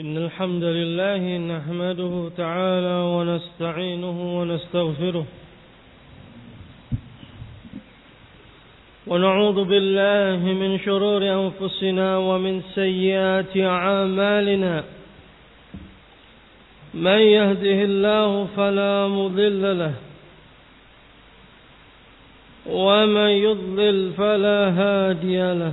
إن الحمد لله نحمده تعالى ونستعينه ونستغفره ونعوذ بالله من شرور أنفسنا ومن سيئات أعمالنا من يهده الله فلا مضل له ومن يضلل فلا هادي له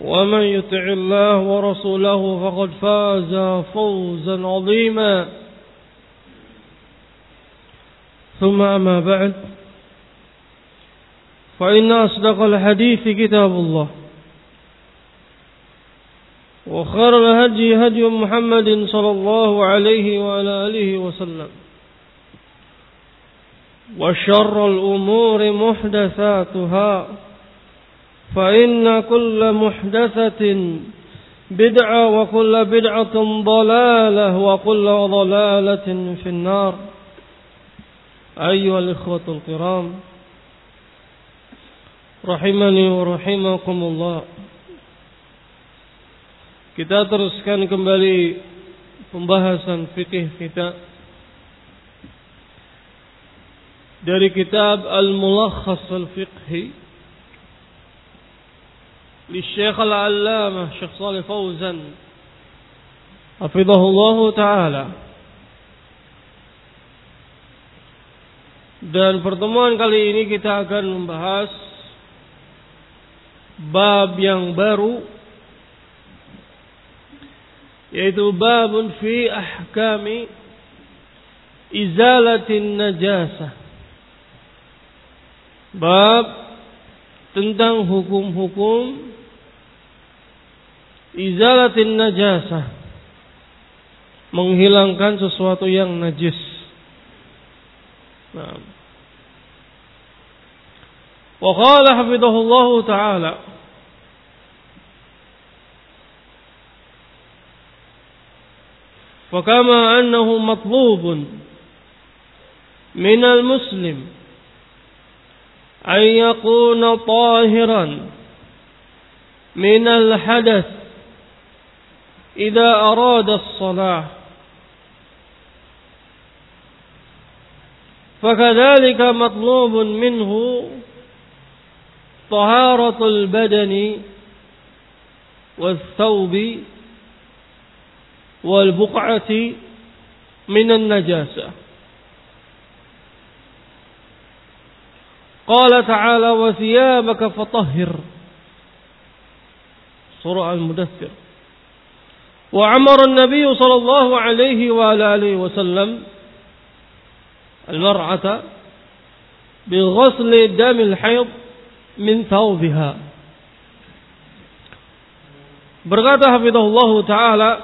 ومن يطع الله ورسوله فقد فاز فوزا عظيما. ثم أما بعد فإن أصدق الحديث كتاب الله وخير الهدي هدي محمد صلى الله عليه وعلى آله وسلم وشر الأمور محدثاتها. فإن كل محدثة بدعة وكل بدعة ضلالة وكل ضلالة في النار أيها الإخوة الكرام Rahimani wa rahimakumullah Kita teruskan kembali Pembahasan fikih kita Dari kitab Al-Mulakhas Al-Fiqhi للشيخ العلامة الشيخ صالح فوزا حفظه الله تعالى Dan pertemuan kali ini kita akan membahas bab yang baru yaitu babun fi ahkami izalatin najasah bab tentang hukum-hukum izalatin najasah menghilangkan sesuatu yang najis nah. wa qala hafidhahullahu ta'ala فكما أنه مطلوب من المسلم أن يكون طاهرا من الحدث إذا أراد الصلاة. فكذلك مطلوب منه طهارة البدن والثوب والبقعة من النجاسة. قال تعالى وثيابك فطهر. سورة المدثر. وعمر النبي صلى الله عليه وآله وسلم المرعة بغسل دم الحيض من ثوبها. برغاته حفظه الله تعالى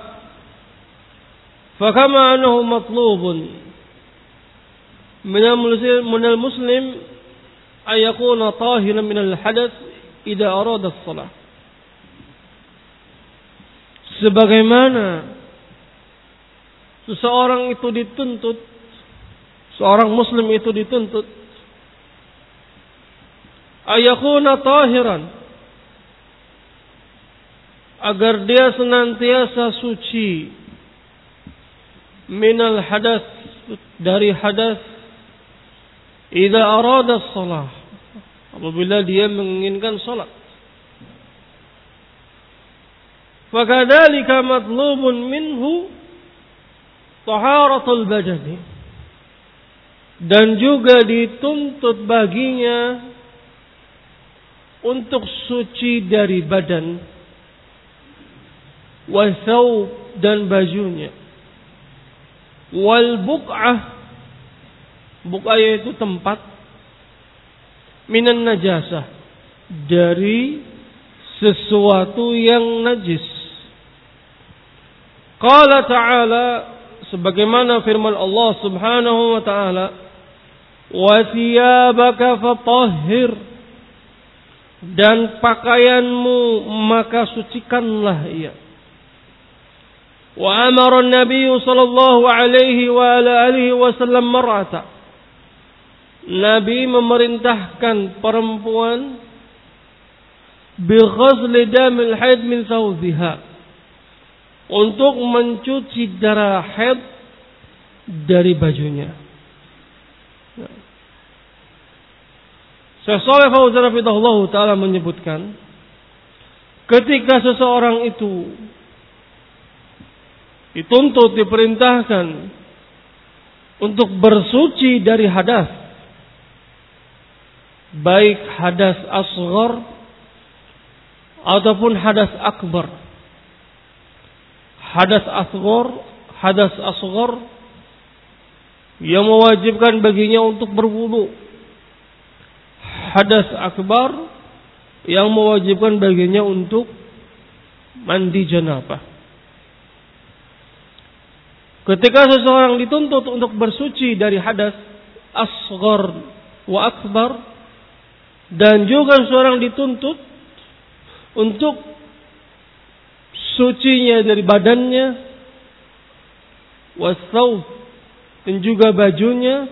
فكما أنه مطلوب من المسلم أن يكون طاهرا من الحدث إذا أراد الصلاة. Sebagaimana seseorang itu dituntut, seorang muslim itu dituntut ayakuna tahiran agar dia senantiasa suci. Minal hadas dari hadas. Idza arada shalah apabila dia menginginkan salat fakadzalika matlubun minhu taharatul badani. Dan juga dituntut baginya untuk suci dari badan wasau dan bajunya. Wal buq'ah buq'ah yaitu tempat minan najasah dari sesuatu yang najis qala ta'ala sebagaimana firman Allah Subhanahu wa taala wa fatahhir dan pakaianmu maka sucikanlah ia. Wa amara Nabi sallallahu alaihi wa alihi wasallam mar'ata. Nabi memerintahkan perempuan bi ghazli damil haid min untuk mencuci darah haid dari bajunya. Syekh Saleh Fauzan Ta'ala menyebutkan ketika seseorang itu dituntut, diperintahkan untuk bersuci dari hadas baik hadas asghar ataupun hadas akbar hadas asghar hadas asghar yang mewajibkan baginya untuk berwudu hadas akbar yang mewajibkan baginya untuk mandi janabah. Ketika seseorang dituntut untuk bersuci dari hadas asghar wa akbar dan juga seseorang dituntut untuk sucinya dari badannya wasau dan juga bajunya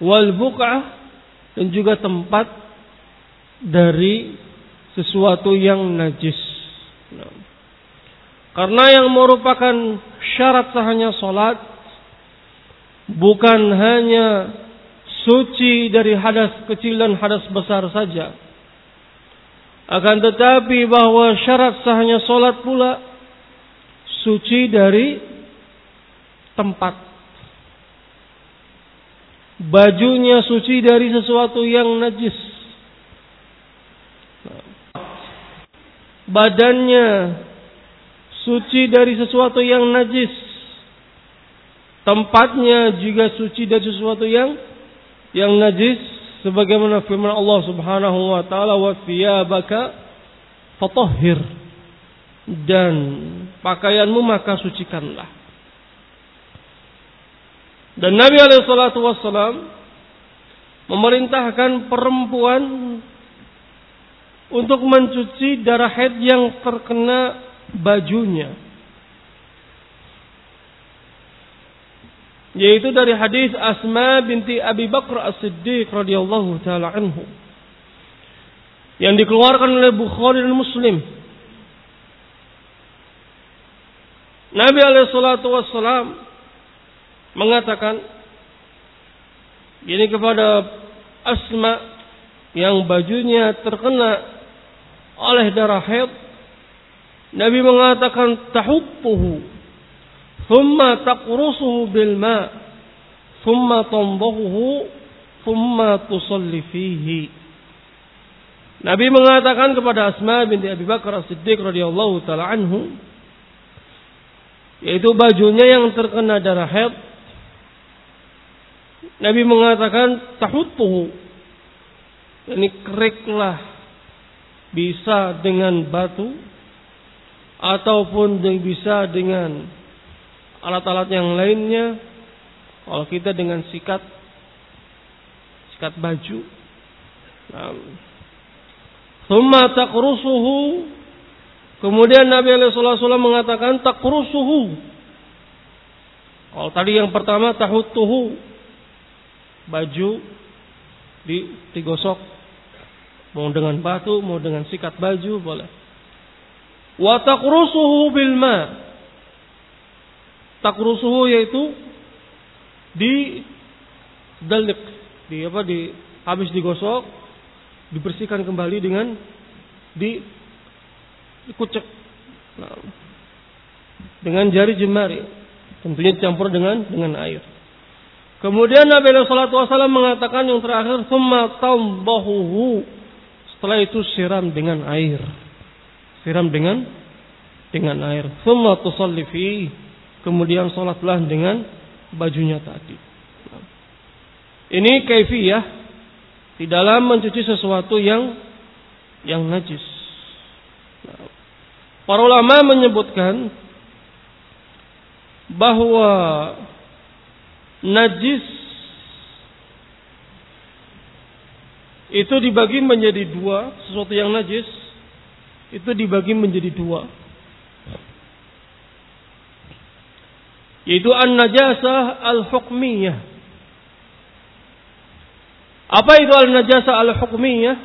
wal buq'ah dan juga tempat dari sesuatu yang najis. Karena yang merupakan syarat sahnya solat bukan hanya suci dari hadas kecil dan hadas besar saja. Akan tetapi bahwa syarat sahnya solat pula suci dari tempat bajunya suci dari sesuatu yang najis. Badannya suci dari sesuatu yang najis. Tempatnya juga suci dari sesuatu yang yang najis sebagaimana firman Allah Subhanahu wa taala wa fatahhir dan pakaianmu maka sucikanlah. Dan Nabi alaihissalatu wassalam memerintahkan perempuan untuk mencuci darah haid yang terkena bajunya. Yaitu dari hadis Asma binti Abi Bakr As-Siddiq radhiyallahu taala anhu. Yang dikeluarkan oleh Bukhari dan Muslim. Nabi alaihi salatu wassalam mengatakan ini kepada Asma yang bajunya terkena oleh darah haid Nabi mengatakan tahuttuhu thumma taqrusuhu bil ma thumma thumma tusalli fihi Nabi mengatakan kepada Asma binti Abi Bakar As-Siddiq radhiyallahu taala anhu yaitu bajunya yang terkena darah haid Nabi mengatakan tahutuhu. Ini keriklah bisa dengan batu ataupun bisa dengan alat-alat yang lainnya. Kalau kita dengan sikat sikat baju. Thumma taqrusuhu Kemudian Nabi wasallam mengatakan taqrusuhu Kalau tadi yang pertama tahutuhu baju di digosok mau dengan batu mau dengan sikat baju boleh. Wa taqrusuhu bil ma. Taqrusuhu yaitu di dalik di apa di habis digosok dibersihkan kembali dengan di dikucek. Nah, dengan jari jemari tentunya dicampur dengan dengan air. Kemudian Nabi Shallallahu Wasallam mengatakan yang terakhir summa tambahuhu setelah itu siram dengan air. Siram dengan dengan air. Summa tusalli kemudian sholatlah dengan bajunya tadi ini kaifiyah di dalam mencuci sesuatu yang yang najis. Para ulama menyebutkan bahwa najis itu dibagi menjadi dua, sesuatu yang najis itu dibagi menjadi dua. Yaitu an-najasah al-hukmiyah apa itu al-najasa al-hukmiyah?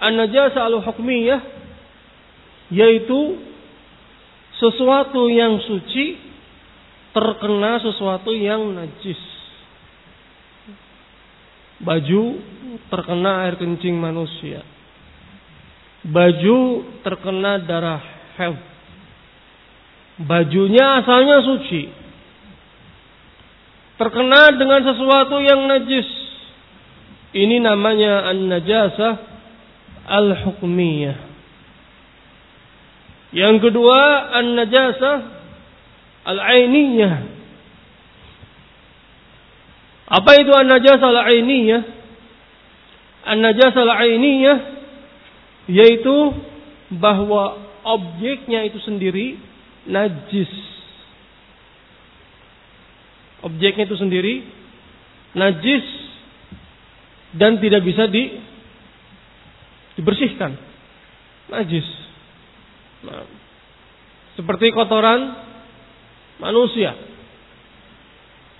An-najasa al-hukmiyah yaitu sesuatu yang suci terkena sesuatu yang najis. Baju terkena air kencing manusia. Baju terkena darah haid. Bajunya asalnya suci. Terkena dengan sesuatu yang najis ini namanya an-najasah al-hukmiyah. Yang kedua an-najasah al-ainiyah. Apa itu an-najasah al-ainiyah? An-najasah al-ainiyah yaitu bahwa objeknya itu sendiri najis. Objeknya itu sendiri najis dan tidak bisa di dibersihkan. Najis. Nah, seperti kotoran manusia.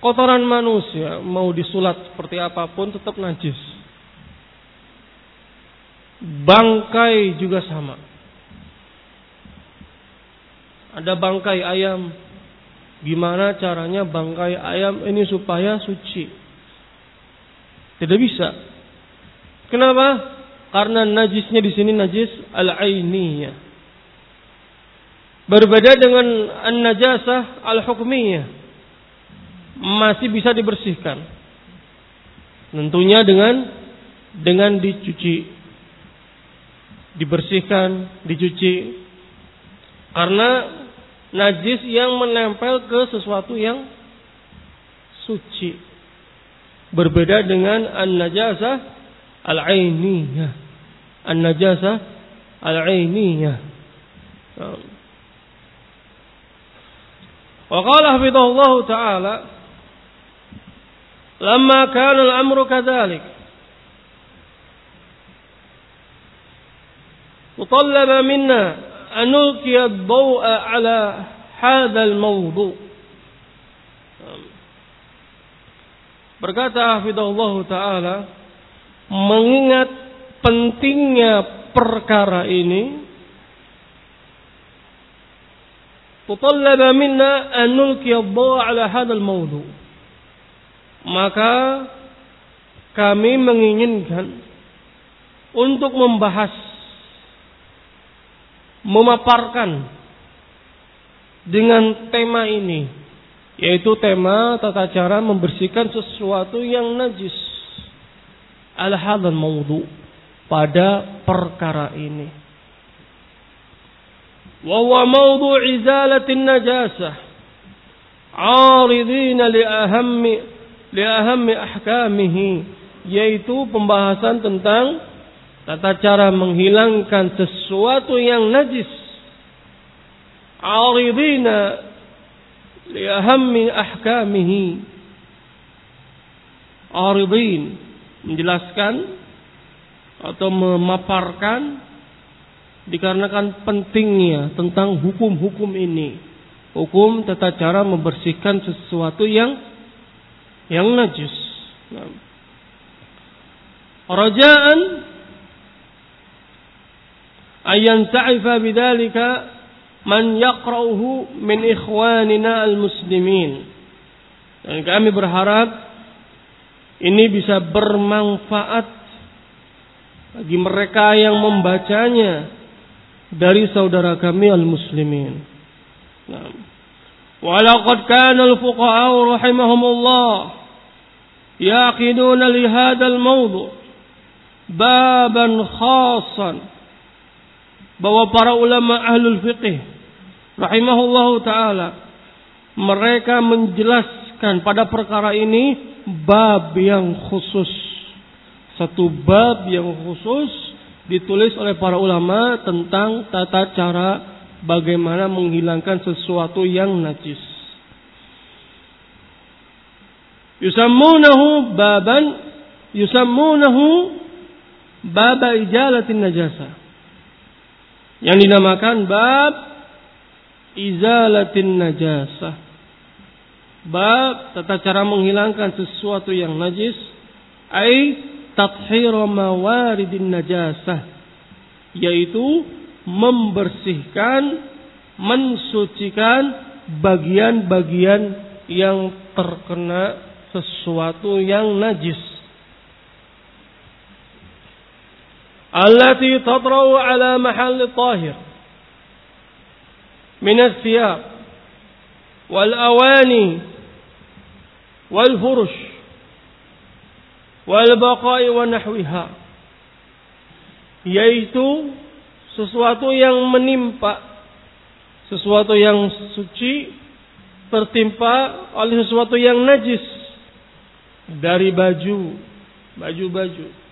Kotoran manusia mau disulat seperti apa pun tetap najis. Bangkai juga sama. Ada bangkai ayam. Gimana caranya bangkai ayam ini supaya suci? Tidak bisa. Kenapa? Karena najisnya di sini najis al-ainiyah. Berbeda dengan an-najasah al-hukmiyah. Masih bisa dibersihkan. Tentunya dengan dengan dicuci. Dibersihkan, dicuci. Karena najis yang menempel ke sesuatu yang suci. Berbeda dengan an-najasah al-ainiyah. An-najasah al-ainiyah. وقال حفظه الله تعالى لما كان الأمر كذلك وطلب منا anulqiya ad-daw'a ala hadzal mawdu' Berkata Allah Ta'ala Mengingat pentingnya perkara ini Tutallaba minna anulkiya ala hadal maudu Maka kami menginginkan untuk membahas memaparkan dengan tema ini yaitu tema tata cara membersihkan sesuatu yang najis. Al-hadhan mawdu pada perkara ini. Wa huwa mawdu izalatin najasah. Aridina li ahammi li ahammi ahkamihi yaitu pembahasan tentang tata cara menghilangkan sesuatu yang najis. Aridina liahammi ahkamihi aridin menjelaskan atau memaparkan dikarenakan pentingnya tentang hukum-hukum ini hukum tata cara membersihkan sesuatu yang yang najis. Rajaan ayan ta'ifa bidalika man yaqra'uhu min ikhwanina al-muslimin. Dan kami berharap ini bisa bermanfaat bagi mereka yang membacanya dari saudara kami al-muslimin. Nah. Walaqad kana al-fuqaha rahimahumullah yaqiduna li hadzal mawdu' baban khasan bahwa para ulama ahlul fiqih rahimahullahu taala mereka menjelaskan pada perkara ini bab yang khusus satu bab yang khusus ditulis oleh para ulama tentang tata cara bagaimana menghilangkan sesuatu yang najis. Yusammunahu baban yusammunahu baba ijalatin najasa. Yang dinamakan bab izalatin najasa. Bab tata cara menghilangkan sesuatu yang najis ai tathhir mawaridin najasah yaitu membersihkan, mensucikan bagian-bagian yang terkena sesuatu yang najis. Allati tatra'u ala mahal tahir min al-thiyab wal awani wal furush yaitu sesuatu yang menimpa, sesuatu yang suci tertimpa oleh sesuatu yang najis dari baju, baju-baju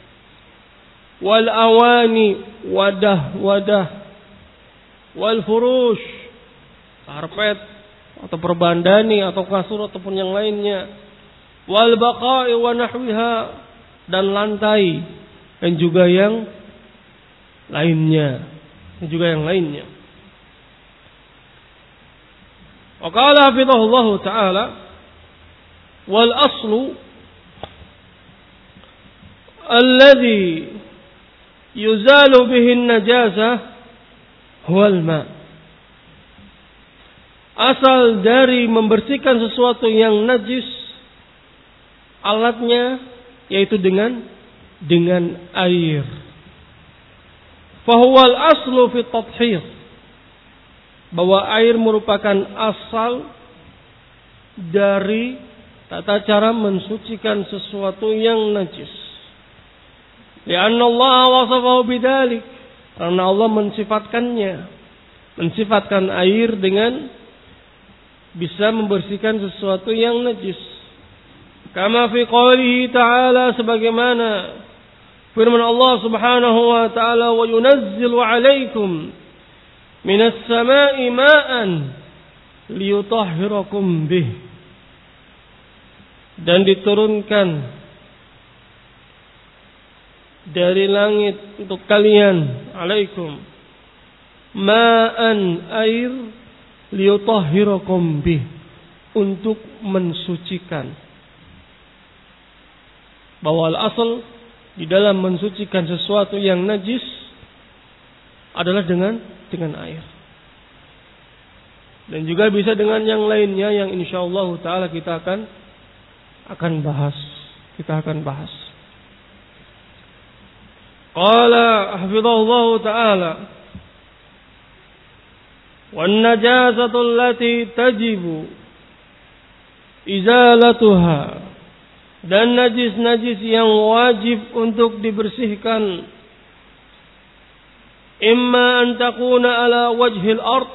wal awani wadah-wadah wal furush karpet atau perbandani atau kasur ataupun yang lainnya wal baqa'i wa nahwiha dan lantai dan juga yang lainnya dan juga yang lainnya. Wa qala Allah ta'ala wal aslu alladhi yuzalu bihin najasa huwal ma. Asal dari membersihkan sesuatu yang najis alatnya yaitu dengan dengan air. Fahuwal aslu fi tathhir. Bahwa air merupakan asal dari tata cara mensucikan sesuatu yang najis. Lianna Allah wasafahu bidalik. Karena Allah mensifatkannya. Mensifatkan air dengan bisa membersihkan sesuatu yang najis. Kama fi qawlihi ta'ala sebagaimana Firman Allah Subhanahu wa taala wa yunazzilu 'alaikum minas sama'i ma'an liyutahhirakum bih. Dan diturunkan dari langit untuk kalian alaikum ma'an air liyutahhirakum bih untuk mensucikan bahwa al-asal di dalam mensucikan sesuatu yang najis adalah dengan dengan air. Dan juga bisa dengan yang lainnya yang insya Allah taala kita akan akan bahas. Kita akan bahas. Qala hafizahullah taala والنجاسة التي تجب إزالتها dan najis-najis yang wajib untuk dibersihkan imma an takuna ala wajhil ard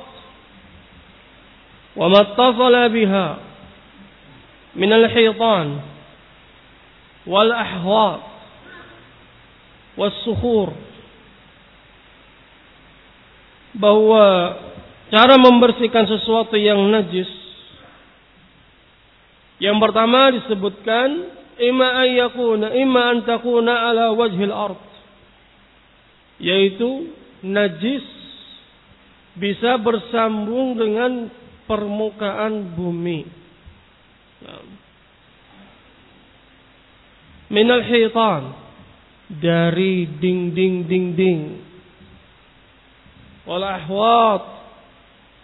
wa mattasala biha min al-hitan wal ahwat was sukhur bahwa cara membersihkan sesuatu yang najis yang pertama disebutkan imma an yakuna imma an ala wajhil ard yaitu najis bisa bersambung dengan permukaan bumi. Nah. Minal hitan dari dinding-dinding. Wal ahwat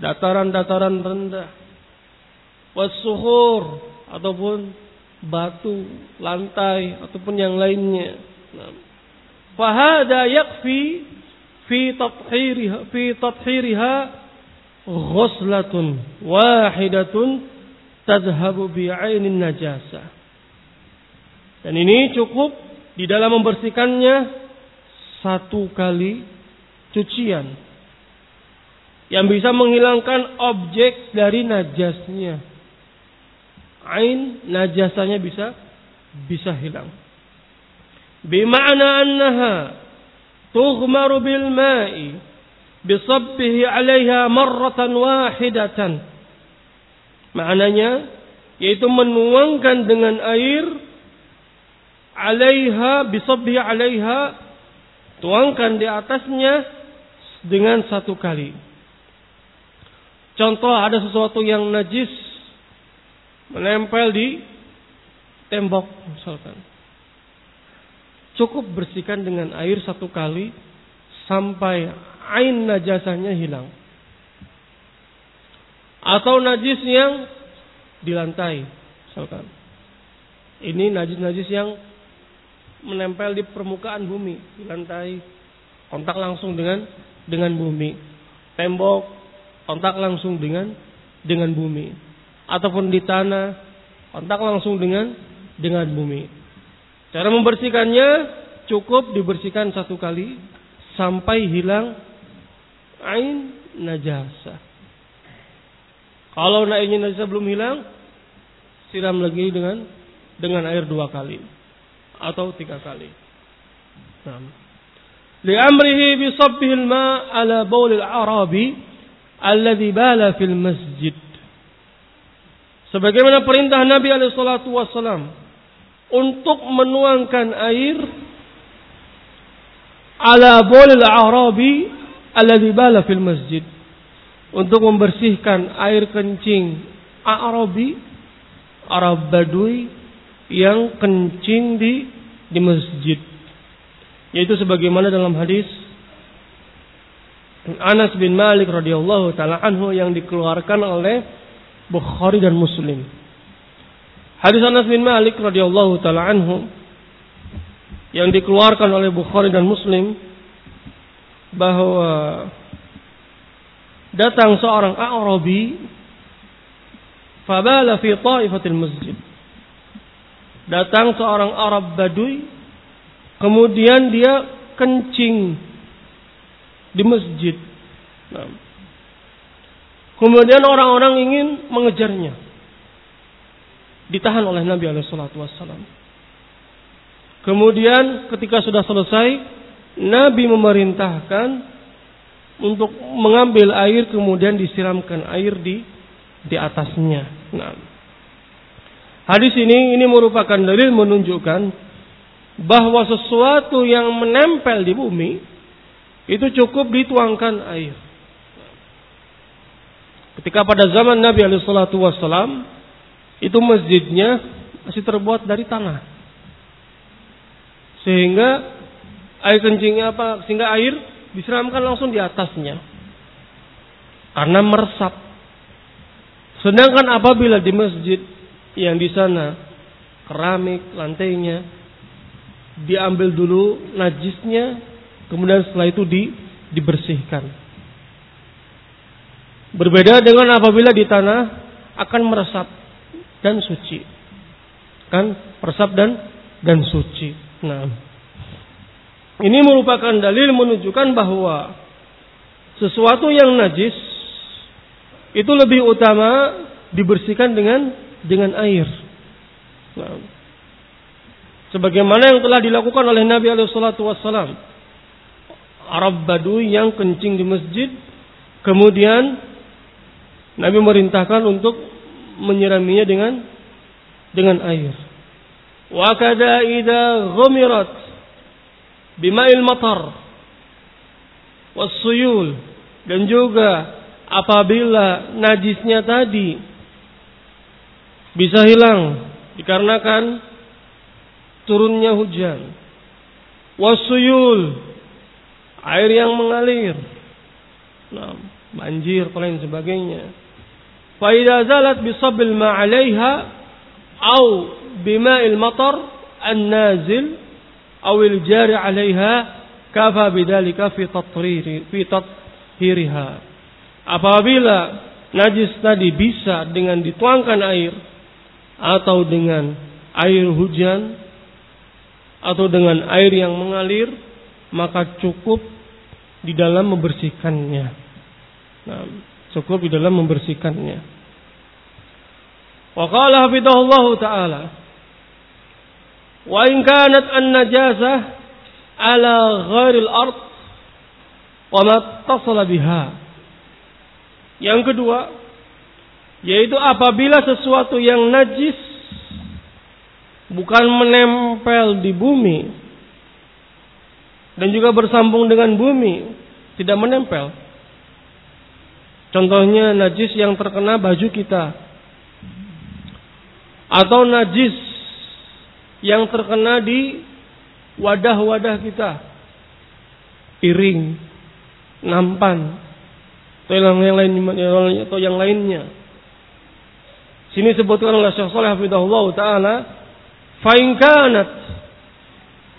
dataran-dataran rendah. Wasuhur ataupun batu, lantai ataupun yang lainnya. Fahada yakfi fi tathhiriha fi tathhiriha ghuslatun wahidatun tadhhabu bi'ainin najasa. Dan ini cukup di dalam membersihkannya satu kali cucian yang bisa menghilangkan objek dari najasnya. Ain najasanya bisa bisa hilang. Bima'na annaha tughmaru bil ma'i bisabbihi 'alaiha marratan wahidatan. Maknanya yaitu menuangkan dengan air 'alaiha bisabbihi 'alaiha tuangkan di atasnya dengan satu kali. Contoh ada sesuatu yang najis menempel di tembok misalkan. Cukup bersihkan dengan air satu kali sampai ain najasanya hilang. Atau najis yang di lantai, misalkan. Ini najis-najis yang menempel di permukaan bumi, di lantai, kontak langsung dengan dengan bumi. Tembok kontak langsung dengan dengan bumi. Ataupun di tanah, kontak langsung dengan dengan bumi. Cara membersihkannya cukup dibersihkan satu kali sampai hilang ain najasa. Kalau airnya najasa belum hilang, siram lagi dengan dengan air dua kali atau tiga kali. Nah. Li'amrihi bi sabbihil ma ala bawlil arabi alladhi bala fil masjid. Sebagaimana perintah Nabi alaihi salatu wasallam untuk menuangkan air ala bawlil arabi alladhi bala fil masjid untuk membersihkan air kencing Arabi Arab Badui yang kencing di di masjid yaitu sebagaimana dalam hadis Anas bin Malik radhiyallahu taala anhu yang dikeluarkan oleh Bukhari dan Muslim. Hadis Anas bin Malik radhiyallahu taala anhu yang dikeluarkan oleh Bukhari dan Muslim bahwa datang seorang Arabi fabala fi ta'ifatil masjid. Datang seorang Arab Badui kemudian dia kencing di masjid. Nah. Kemudian orang-orang ingin mengejarnya. Ditahan oleh Nabi Alaihissalam. Kemudian ketika sudah selesai, Nabi memerintahkan untuk mengambil air kemudian disiramkan air di di atasnya. Nah. Hadis ini ini merupakan dalil menunjukkan bahwa sesuatu yang menempel di bumi itu cukup dituangkan air. Ketika pada zaman Nabi Alaihissalatu Wassalam itu masjidnya masih terbuat dari tanah, sehingga air kencingnya apa? Sehingga air disiramkan langsung di atasnya karena meresap. Sedangkan apabila di masjid yang di sana keramik lantainya diambil dulu najisnya Kemudian setelah itu di, dibersihkan. Berbeda dengan apabila di tanah akan meresap dan suci. Kan meresap dan dan suci. Nah, ini merupakan dalil menunjukkan bahwa sesuatu yang najis itu lebih utama dibersihkan dengan dengan air. Nah, sebagaimana yang telah dilakukan oleh Nabi Alaihi Wasallam Arab Badui yang kencing di masjid. Kemudian Nabi merintahkan untuk menyiraminya dengan dengan air. Wa kada idza ghumirat bima'il matar wasuyul dan juga apabila najisnya tadi bisa hilang dikarenakan turunnya hujan. Wasuyul air yang mengalir. Nah, banjir lain sebagainya. Fa idza zalat bi sabil ma 'alaiha au bima'il matar an-nazil au al-jari 'alaiha kafa bidzalika fi tatriri fi tathiriha. Apabila najis tadi bisa dengan dituangkan air atau dengan air hujan atau dengan air yang mengalir maka cukup di dalam membersihkannya. Nah, cukup di dalam membersihkannya. Wa qala hafidhahullah taala Wa in kanat an-najasah ala ghairil ard wa ma biha. Yang kedua, yaitu apabila sesuatu yang najis bukan menempel di bumi dan juga bersambung dengan bumi, tidak menempel. Contohnya najis yang terkena baju kita. Atau najis yang terkena di wadah-wadah kita. Piring, nampan, atau yang, yang atau yang lainnya. Sini sebutkan oleh Syekh Saleh Hafidahullah taala, Fa'inkanat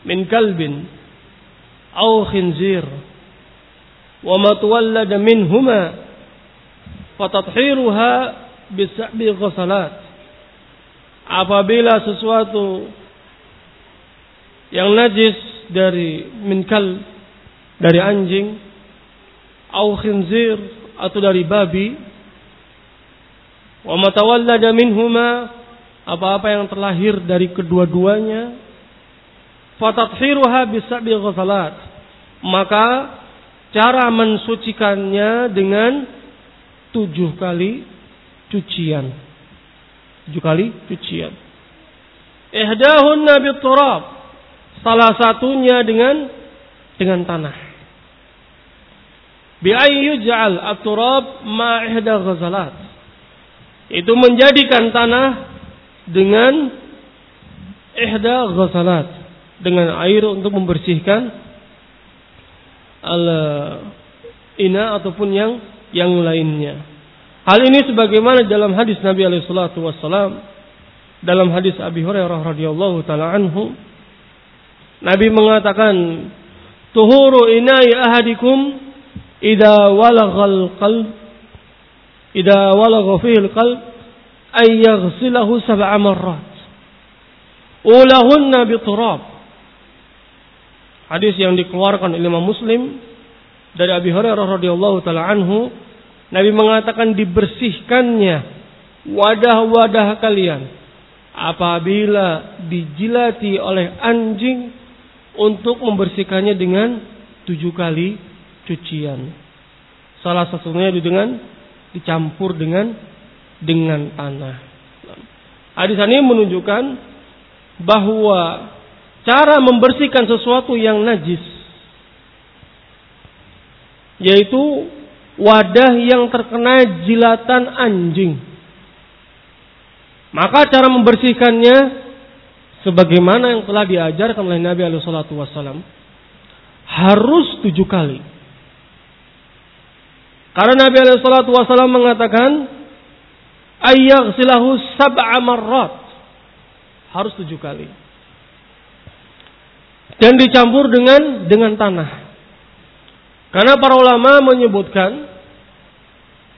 min kalbin au khinzir wa ma tawallada minhuma fatathiruha bisabi ghasalat. Apabila sesuatu yang najis dari minkal dari anjing au khinzir atau dari babi wa matawallada minhuma apa-apa yang terlahir dari kedua-duanya fatathiruha bisab'i ghasalat. Maka cara mensucikannya dengan tujuh kali cucian. Tujuh kali cucian. Ihdahunna turab. Salah satunya dengan dengan tanah. Bi ayyuj'al at-turab ma ihda ghasalat. Itu menjadikan tanah dengan ihda ghasalat dengan air untuk membersihkan al ina ataupun yang yang lainnya. Hal ini sebagaimana dalam hadis Nabi alaihi dalam hadis Abi Hurairah radhiyallahu taala anhu Nabi mengatakan tuhuru inai ahadikum idza walaghal qalb idza walagha fihi al-qalb ay yaghsilahu sab'a marrat ulahunna bi turab Hadis yang dikeluarkan oleh Imam Muslim dari Abi Hurairah radhiyallahu taala anhu, Nabi mengatakan dibersihkannya wadah-wadah kalian apabila dijilati oleh anjing untuk membersihkannya dengan tujuh kali cucian. Salah satunya dengan dicampur dengan dengan tanah. Hadis ini menunjukkan bahwa cara membersihkan sesuatu yang najis yaitu wadah yang terkena jilatan anjing. Maka cara membersihkannya sebagaimana yang telah diajarkan oleh Nabi alaihi wasallam harus tujuh kali. Karena Nabi alaihi wasallam mengatakan silahu sab'a marrat harus tujuh kali dan dicampur dengan dengan tanah. Karena para ulama menyebutkan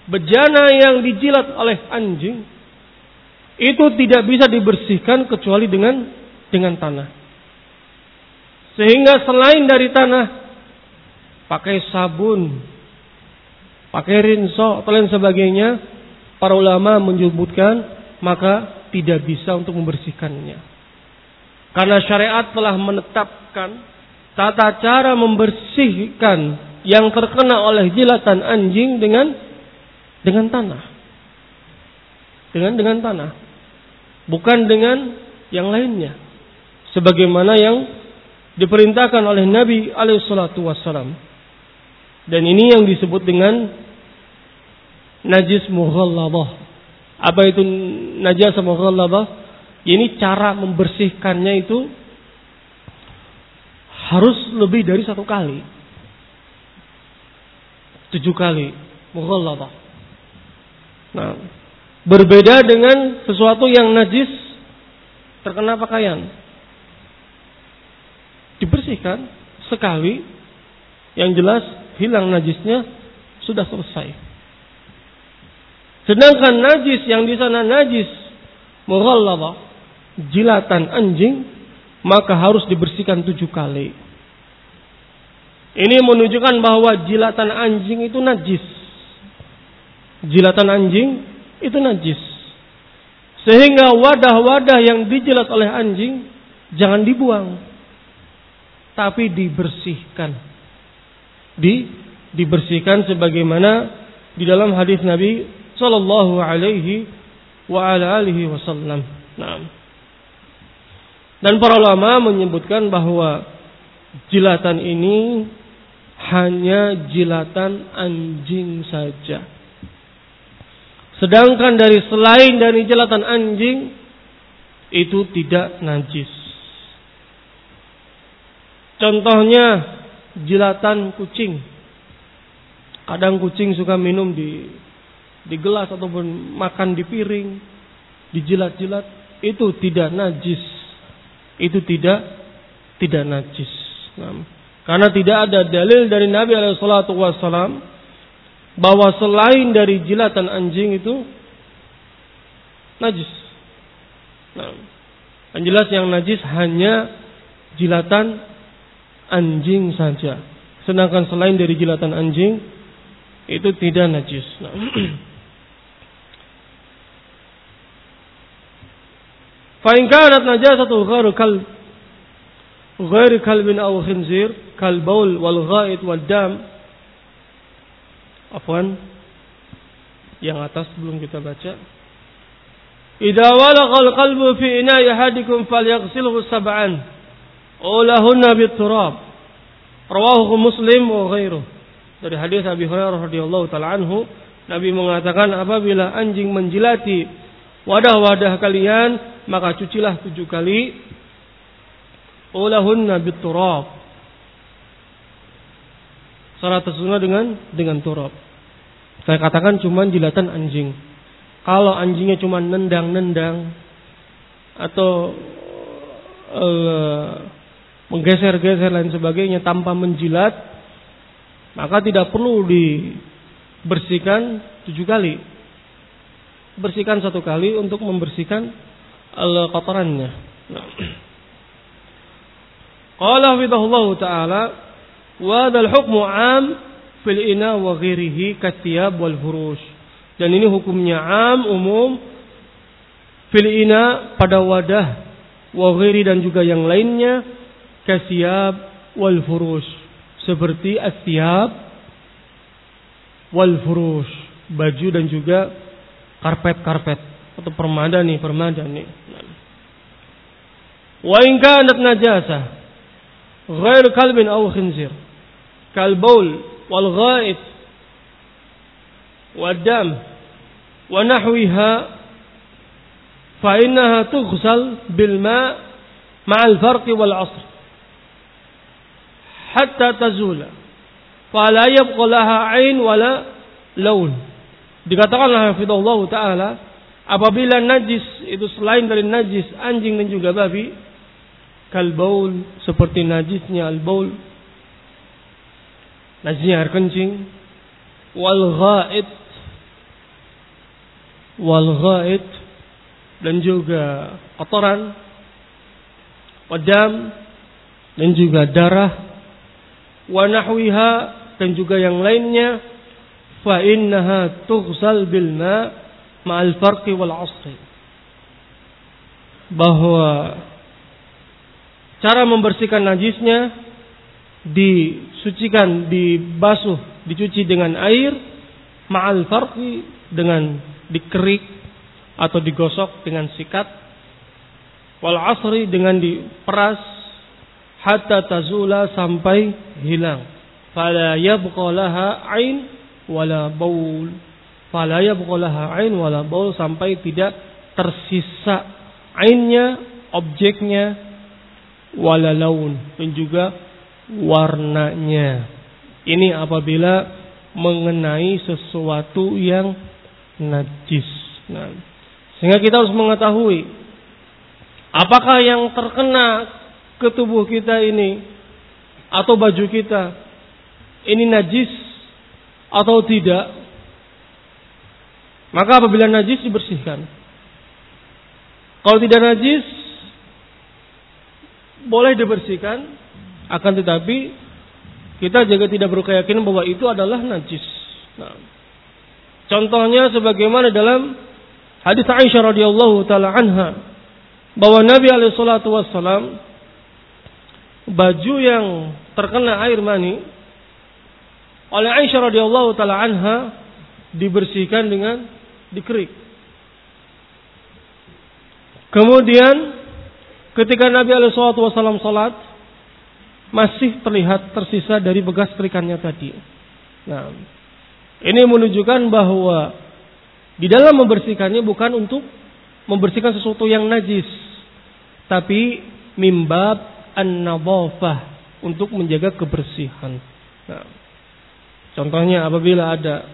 bejana yang dijilat oleh anjing itu tidak bisa dibersihkan kecuali dengan dengan tanah. Sehingga selain dari tanah pakai sabun, pakai rinso atau lain sebagainya, para ulama menyebutkan maka tidak bisa untuk membersihkannya. Karena syariat telah menetapkan tata cara membersihkan yang terkena oleh jilatan anjing dengan dengan tanah. Dengan dengan tanah. Bukan dengan yang lainnya. Sebagaimana yang diperintahkan oleh Nabi alaihissalatu wassalam. Dan ini yang disebut dengan najis mughalladhah. Apa itu najis mughalladhah? Ini cara membersihkannya itu harus lebih dari satu kali. Tujuh kali. Mughalladhah. Nah, berbeda dengan sesuatu yang najis terkena pakaian. Dibersihkan sekali, yang jelas hilang najisnya sudah selesai. Sedangkan najis yang di sana najis mughalladhah, jilatan anjing, maka harus dibersihkan tujuh kali. Ini menunjukkan bahwa jilatan anjing itu najis. Jilatan anjing itu najis. Sehingga wadah-wadah yang dijilat oleh anjing jangan dibuang. Tapi dibersihkan. Di dibersihkan sebagaimana di dalam hadis Nabi sallallahu alaihi wa ala alihi wasallam. Nah. Dan para ulama menyebutkan bahwa jilatan ini hanya jilatan anjing saja. Sedangkan dari selain dari jilatan anjing itu tidak najis. Contohnya jilatan kucing. Kadang kucing suka minum di di gelas ataupun makan di piring, dijilat-jilat, itu tidak najis. Itu tidak tidak najis. Karena tidak ada dalil dari Nabi alaihi wasallam bahwa selain dari jilatan anjing itu najis. Nah, yang jelas yang najis hanya jilatan anjing saja. Sedangkan selain dari jilatan anjing itu tidak najis. Nah. Fa'in kanat najasatu ghairu kalb ghairu kalbin aw khinzir kal baul wal ghaid. Yang atas belum kita baca. Idza walaqa qalbu fi ina'i ahadikum falyaghsilhu sab'an. Ulahunna bit-turab. Rawahu Muslim wa ghairuh. Dari hadis Abi Hurairah radhiyallahu taala anhu, Nabi mengatakan apabila anjing menjilati wadah-wadah kalian, maka cucilah tujuh kali. Ulahunna bit-turab. Salat tersunnah dengan dengan turab. Saya katakan cuma jilatan anjing. Kalau anjingnya cuma nendang-nendang atau uh, menggeser-geser lain sebagainya tanpa menjilat, maka tidak perlu dibersihkan tujuh kali. Bersihkan satu kali untuk membersihkan kotorannya. Nah. Qala ta'ala Wa dal hukmu am fil ina wa ghairihi katiyab wal furush. Dan ini hukumnya am umum fil ina pada wadah wa ghairi dan juga yang lainnya kasiyab wal furush seperti asyab wal furush baju dan juga karpet-karpet atau permadani, permadani. Wa in kanat najasa ghair kalbin aw khinzir kalbaul wal ghaith wad dam wa nahwiha fa innaha tughsal bil ma' ma'al farqi wal 'asr hatta tazula فلا yabqa laha 'ain wala lawn dikatakan oleh Hafidhullah Ta'ala apabila najis itu selain dari najis anjing dan juga babi kalbaul seperti najisnya al-baul najisnya air kencing wal ghaid wal ghaid dan juga kotoran wadam dan juga darah wa nahwiha dan juga yang lainnya fa innaha tughsal bil ma ma'al farqi wal asri. Bahwa cara membersihkan najisnya disucikan, dibasuh, dicuci dengan air ma'al farqi dengan dikerik atau digosok dengan sikat wal asri dengan diperas hatta tazula sampai hilang. Fala yabqa laha ain wala baul Fala yabqalaha ain wala baul sampai tidak tersisa ainnya, objeknya wala laun dan juga warnanya. Ini apabila mengenai sesuatu yang najis. Nah, sehingga kita harus mengetahui apakah yang terkena ke tubuh kita ini atau baju kita ini najis atau tidak. Maka apabila najis dibersihkan. Kalau tidak najis boleh dibersihkan akan tetapi kita juga tidak berkeyakinan bahwa itu adalah najis. Nah, contohnya sebagaimana dalam hadis Aisyah radhiyallahu taala anha bahwa Nabi alaihi salatu wassalam baju yang terkena air mani oleh Aisyah radhiyallahu taala anha dibersihkan dengan dikerik. Kemudian ketika Nabi alaihi wassalam salat masih terlihat tersisa dari bekas kerikannya tadi. Nah, ini menunjukkan bahwa di dalam membersihkannya bukan untuk membersihkan sesuatu yang najis, tapi mimbab an-nadhafah untuk menjaga kebersihan. Nah, contohnya apabila ada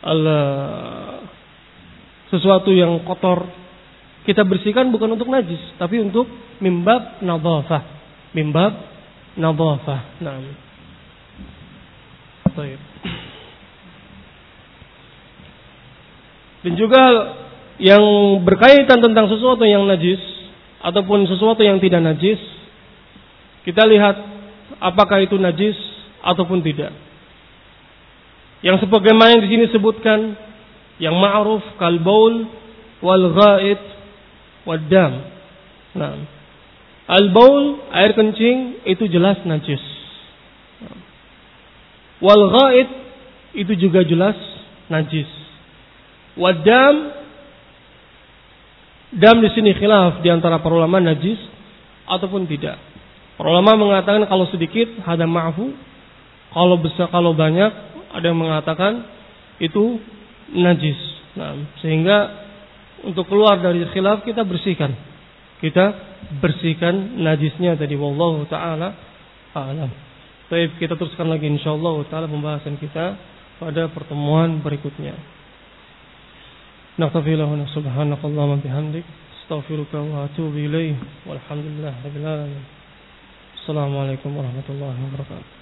Allah, sesuatu yang kotor kita bersihkan bukan untuk najis, tapi untuk mimbab nadhafah. Mimbab nadhafah. Naam. Baik. Dan juga yang berkaitan tentang sesuatu yang najis ataupun sesuatu yang tidak najis, kita lihat apakah itu najis ataupun tidak. Yang sebagaimana yang di sini sebutkan, yang ma'ruf kal baul wal ghaid wad dam. Nah, Al-baul, air kencing itu jelas najis. Wal ghaid itu juga jelas najis. Wadam dam di sini khilaf di antara para ulama najis ataupun tidak. Para ulama mengatakan kalau sedikit ada ma'fu, kalau besar kalau banyak ada yang mengatakan itu najis. Nah, sehingga untuk keluar dari khilaf kita bersihkan. Kita bersihkan najisnya tadi wallahu taala alam. Baik, kita teruskan lagi insyaallah taala pembahasan kita pada pertemuan berikutnya. Naktafilahu subhanakallahumma bihamdik astaghfiruka wa atubu ilaih walhamdulillah rabbil alamin. Assalamualaikum warahmatullahi wabarakatuh.